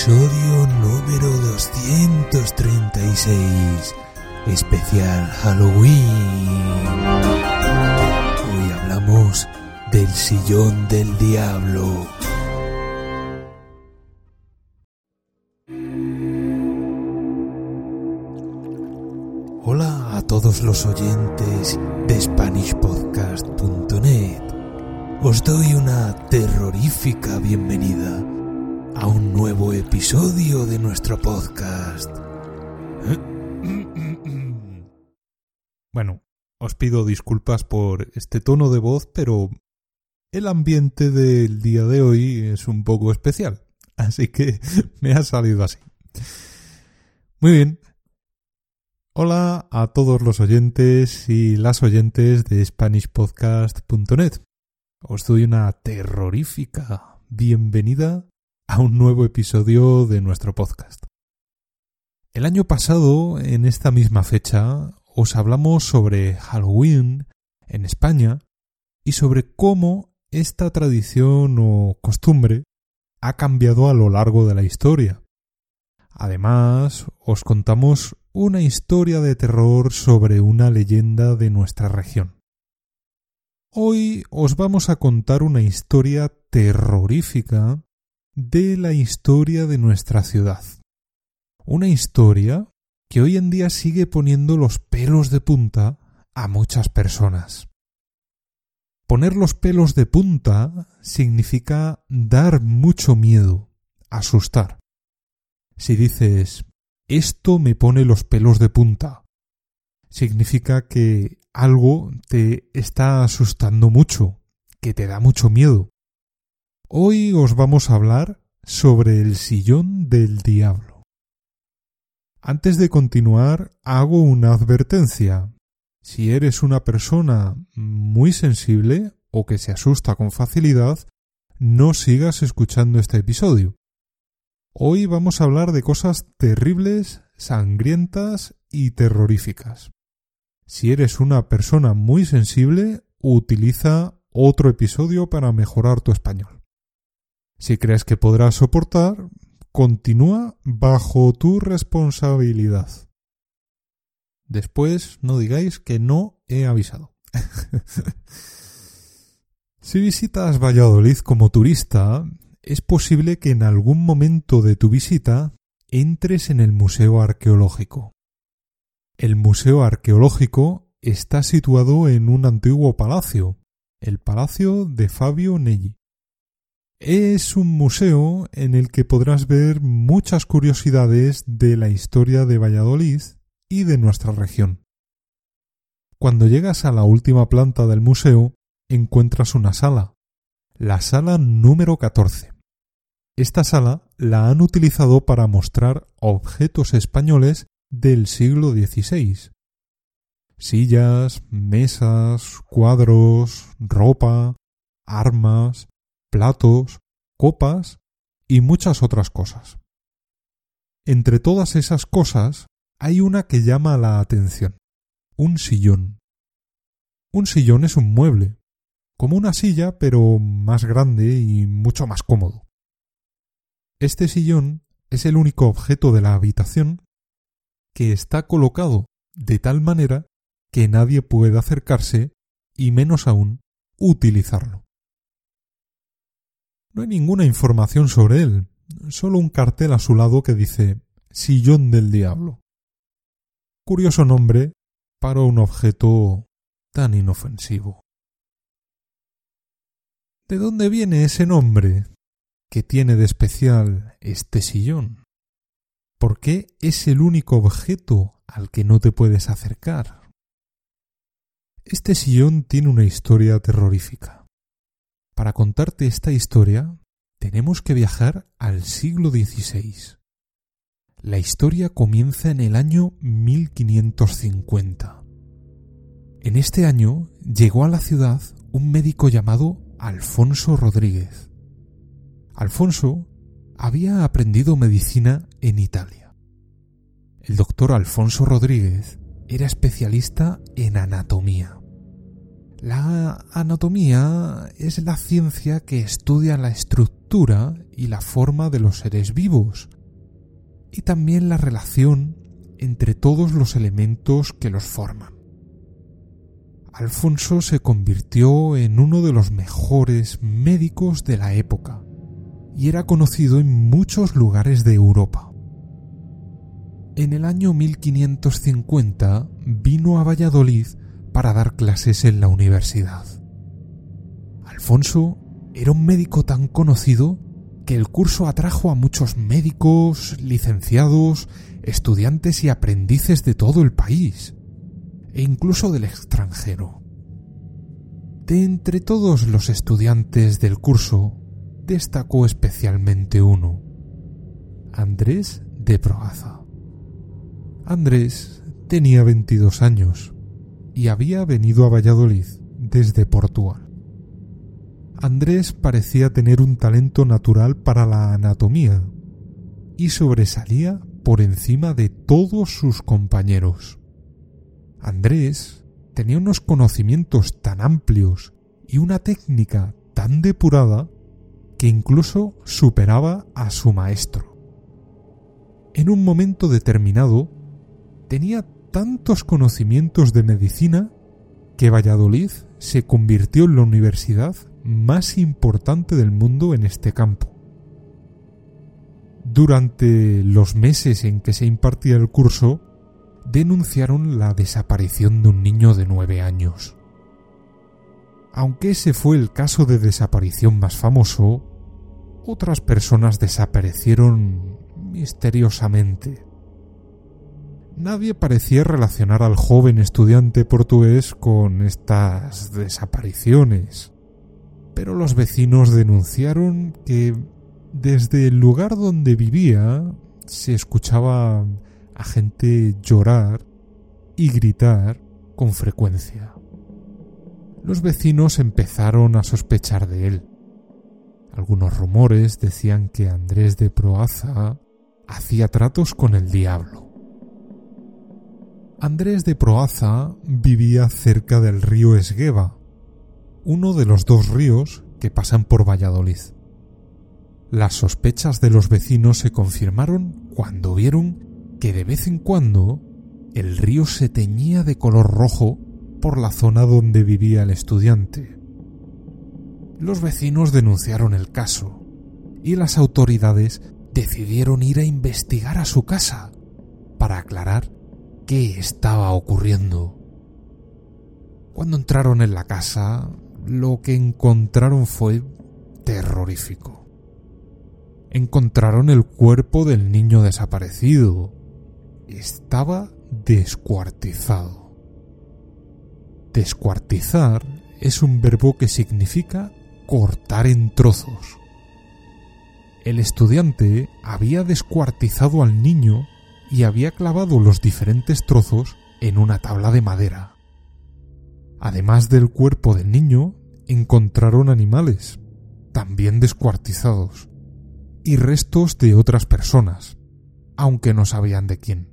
Episodio número 236. Especial Halloween. Hoy hablamos del sillón del diablo. Hola a todos los oyentes de SpanishPodcast.net. Os doy una terrorífica bienvenida a un nuevo episodio de nuestro podcast. Bueno, os pido disculpas por este tono de voz, pero el ambiente del día de hoy es un poco especial, así que me ha salido así. Muy bien. Hola a todos los oyentes y las oyentes de SpanishPodcast.net. Os doy una terrorífica bienvenida a un nuevo episodio de nuestro podcast. El año pasado, en esta misma fecha, os hablamos sobre Halloween en España y sobre cómo esta tradición o costumbre ha cambiado a lo largo de la historia. Además, os contamos una historia de terror sobre una leyenda de nuestra región. Hoy os vamos a contar una historia terrorífica de la historia de nuestra ciudad. Una historia que hoy en día sigue poniendo los pelos de punta a muchas personas. Poner los pelos de punta significa dar mucho miedo, asustar. Si dices esto me pone los pelos de punta, significa que algo te está asustando mucho, que te da mucho miedo. Hoy os vamos a hablar sobre el sillón del diablo. Antes de continuar, hago una advertencia. Si eres una persona muy sensible o que se asusta con facilidad, no sigas escuchando este episodio. Hoy vamos a hablar de cosas terribles, sangrientas y terroríficas. Si eres una persona muy sensible, utiliza otro episodio para mejorar tu español. Si crees que podrás soportar, continúa bajo tu responsabilidad. Después no digáis que no he avisado. si visitas Valladolid como turista, es posible que en algún momento de tu visita entres en el Museo Arqueológico. El Museo Arqueológico está situado en un antiguo palacio, el Palacio de Fabio Negli. Es un museo en el que podrás ver muchas curiosidades de la historia de Valladolid y de nuestra región. Cuando llegas a la última planta del museo, encuentras una sala, la sala número 14. Esta sala la han utilizado para mostrar objetos españoles del siglo XVI. Sillas, mesas, cuadros, ropa, armas, platos, copas y muchas otras cosas. Entre todas esas cosas hay una que llama la atención. Un sillón. Un sillón es un mueble, como una silla pero más grande y mucho más cómodo. Este sillón es el único objeto de la habitación que está colocado de tal manera que nadie puede acercarse y menos aún utilizarlo. No hay ninguna información sobre él, solo un cartel a su lado que dice Sillón del Diablo. Curioso nombre para un objeto tan inofensivo. ¿De dónde viene ese nombre? ¿Qué tiene de especial este sillón? ¿Por qué es el único objeto al que no te puedes acercar? Este sillón tiene una historia terrorífica. Para contarte esta historia, tenemos que viajar al siglo XVI. La historia comienza en el año 1550. En este año llegó a la ciudad un médico llamado Alfonso Rodríguez. Alfonso había aprendido medicina en Italia. El doctor Alfonso Rodríguez era especialista en anatomía. La anatomía es la ciencia que estudia la estructura y la forma de los seres vivos, y también la relación entre todos los elementos que los forman. Alfonso se convirtió en uno de los mejores médicos de la época y era conocido en muchos lugares de Europa. En el año 1550 vino a Valladolid para dar clases en la universidad. Alfonso era un médico tan conocido que el curso atrajo a muchos médicos, licenciados, estudiantes y aprendices de todo el país, e incluso del extranjero. De entre todos los estudiantes del curso, destacó especialmente uno, Andrés de Proaza. Andrés tenía 22 años y había venido a Valladolid desde Portugal. Andrés parecía tener un talento natural para la anatomía y sobresalía por encima de todos sus compañeros. Andrés tenía unos conocimientos tan amplios y una técnica tan depurada que incluso superaba a su maestro. En un momento determinado tenía tantos conocimientos de medicina que Valladolid se convirtió en la universidad más importante del mundo en este campo. Durante los meses en que se impartía el curso, denunciaron la desaparición de un niño de nueve años. Aunque ese fue el caso de desaparición más famoso, otras personas desaparecieron misteriosamente. Nadie parecía relacionar al joven estudiante portugués con estas desapariciones pero los vecinos denunciaron que desde el lugar donde vivía se escuchaba a gente llorar y gritar con frecuencia. Los vecinos empezaron a sospechar de él. Algunos rumores decían que Andrés de Proaza hacía tratos con el diablo. Andrés de Proaza vivía cerca del río Esgueva, uno de los dos ríos que pasan por Valladolid. Las sospechas de los vecinos se confirmaron cuando vieron que de vez en cuando el río se teñía de color rojo por la zona donde vivía el estudiante. Los vecinos denunciaron el caso y las autoridades decidieron ir a investigar a su casa para aclarar qué estaba ocurriendo. Cuando entraron en la casa, lo que encontraron fue terrorífico. Encontraron el cuerpo del niño desaparecido. Estaba descuartizado. Descuartizar es un verbo que significa cortar en trozos. El estudiante había descuartizado al niño y había clavado los diferentes trozos en una tabla de madera. Además del cuerpo del niño, encontraron animales, también descuartizados, y restos de otras personas, aunque no sabían de quién.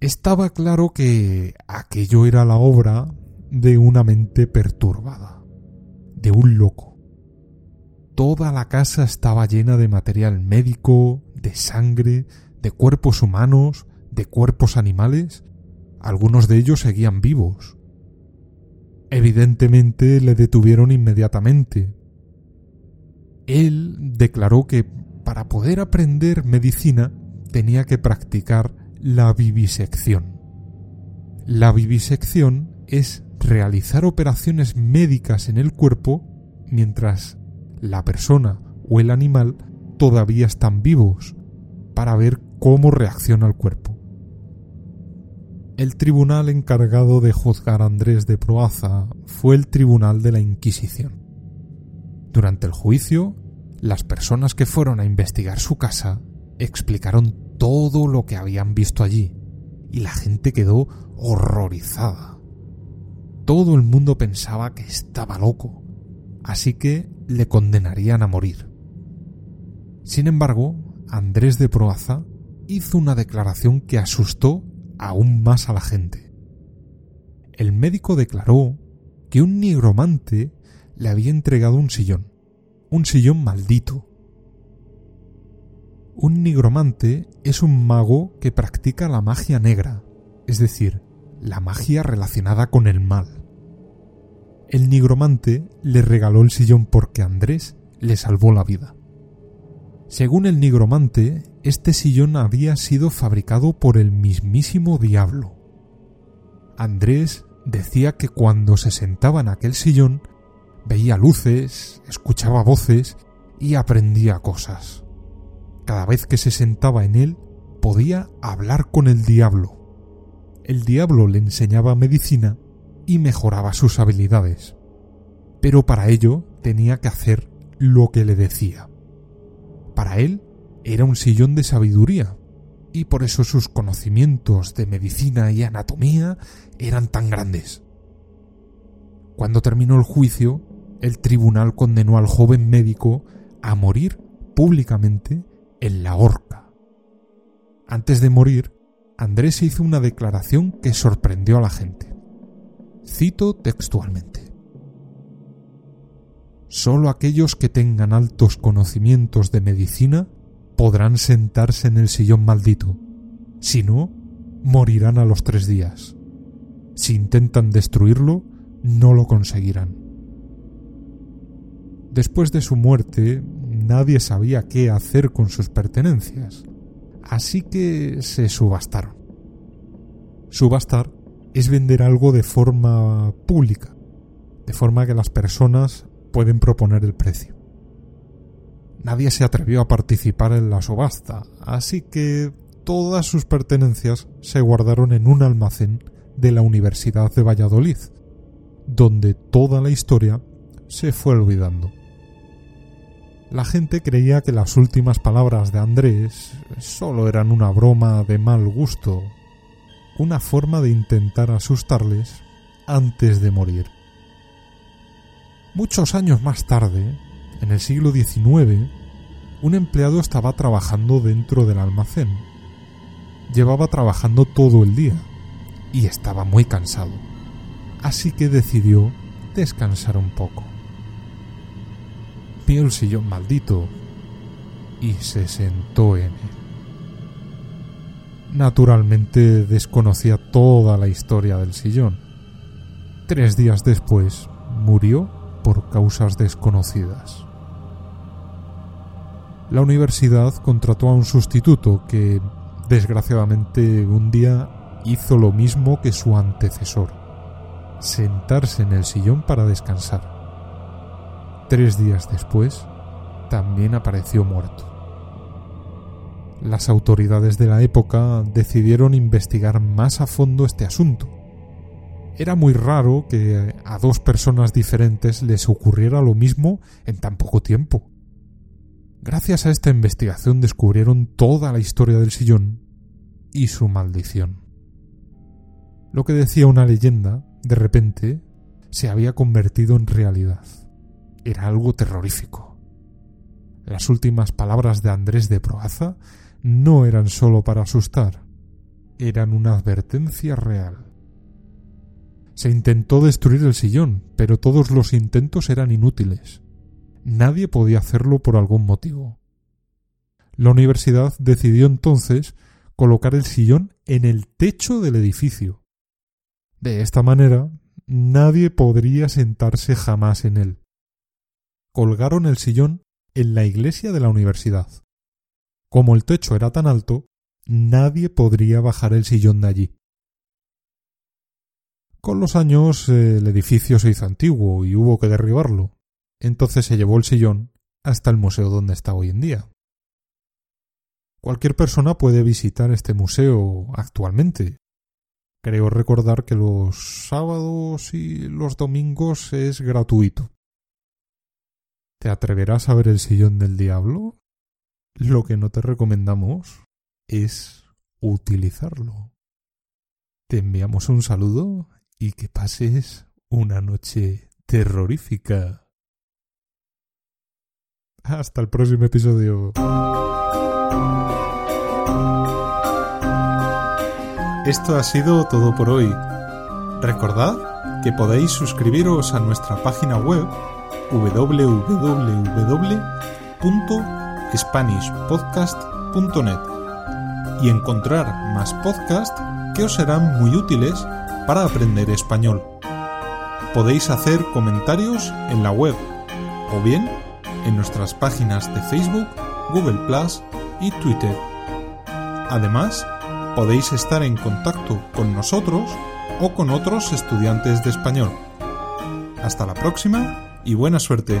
Estaba claro que aquello era la obra de una mente perturbada, de un loco. Toda la casa estaba llena de material médico, de sangre, de cuerpos humanos, de cuerpos animales. Algunos de ellos seguían vivos, Evidentemente le detuvieron inmediatamente. Él declaró que para poder aprender medicina tenía que practicar la vivisección. La vivisección es realizar operaciones médicas en el cuerpo mientras la persona o el animal todavía están vivos para ver cómo reacciona el cuerpo. El tribunal encargado de juzgar a Andrés de Proaza fue el Tribunal de la Inquisición. Durante el juicio, las personas que fueron a investigar su casa explicaron todo lo que habían visto allí, y la gente quedó horrorizada. Todo el mundo pensaba que estaba loco, así que le condenarían a morir. Sin embargo, Andrés de Proaza hizo una declaración que asustó aún más a la gente. El médico declaró que un nigromante le había entregado un sillón un sillón maldito. Un nigromante es un mago que practica la magia negra, es decir, la magia relacionada con el mal. El nigromante le regaló el sillón porque Andrés le salvó la vida. Según el nigromante, este sillón había sido fabricado por el mismísimo diablo. Andrés decía que cuando se sentaba en aquel sillón veía luces, escuchaba voces y aprendía cosas. Cada vez que se sentaba en él podía hablar con el diablo. El diablo le enseñaba medicina y mejoraba sus habilidades. Pero para ello tenía que hacer lo que le decía. Para él era un sillón de sabiduría, y por eso sus conocimientos de medicina y anatomía eran tan grandes. Cuando terminó el juicio, el tribunal condenó al joven médico a morir públicamente en la horca. Antes de morir, Andrés hizo una declaración que sorprendió a la gente. Cito textualmente. Solo aquellos que tengan altos conocimientos de medicina podrán sentarse en el sillón maldito. Si no, morirán a los tres días. Si intentan destruirlo, no lo conseguirán. Después de su muerte, nadie sabía qué hacer con sus pertenencias, así que se subastaron. Subastar es vender algo de forma pública, de forma que las personas pueden proponer el precio. Nadie se atrevió a participar en la subasta, así que todas sus pertenencias se guardaron en un almacén de la Universidad de Valladolid, donde toda la historia se fue olvidando. La gente creía que las últimas palabras de Andrés solo eran una broma de mal gusto una forma de intentar asustarles antes de morir. Muchos años más tarde, en el siglo XIX, un empleado estaba trabajando dentro del almacén. Llevaba trabajando todo el día y estaba muy cansado, así que decidió descansar un poco. Vio el sillón maldito y se sentó en él. Naturalmente desconocía toda la historia del sillón. Tres días después murió por causas desconocidas. La universidad contrató a un sustituto que, desgraciadamente, un día hizo lo mismo que su antecesor, sentarse en el sillón para descansar. Tres días después, también apareció muerto las autoridades de la época decidieron investigar más a fondo este asunto. Era muy raro que a dos personas diferentes les ocurriera lo mismo en tan poco tiempo. Gracias a esta investigación descubrieron toda la historia del sillón y su maldición. Lo que decía una leyenda, de repente, se había convertido en realidad. Era algo terrorífico. Las últimas palabras de Andrés de Proaza no eran sólo para asustar, eran una advertencia real. Se intentó destruir el sillón, pero todos los intentos eran inútiles. Nadie podía hacerlo por algún motivo. La universidad decidió entonces colocar el sillón en el techo del edificio. De esta manera, nadie podría sentarse jamás en él. Colgaron el sillón en la iglesia de la universidad. Como el techo era tan alto, nadie podría bajar el sillón de allí. Con los años el edificio se hizo antiguo y hubo que derribarlo. Entonces se llevó el sillón hasta el museo donde está hoy en día. Cualquier persona puede visitar este museo actualmente. Creo recordar que los sábados y los domingos es gratuito. ¿Te atreverás a ver el sillón del diablo? Lo que no te recomendamos es utilizarlo. Te enviamos un saludo y que pases una noche terrorífica. Hasta el próximo episodio. Esto ha sido todo por hoy. Recordad que podéis suscribiros a nuestra página web www.spanishpodcast.net y encontrar más podcasts que os serán muy útiles para aprender español. Podéis hacer comentarios en la web o bien en nuestras páginas de Facebook, Google Plus y Twitter. Además, podéis estar en contacto con nosotros o con otros estudiantes de español. Hasta la próxima y buena suerte.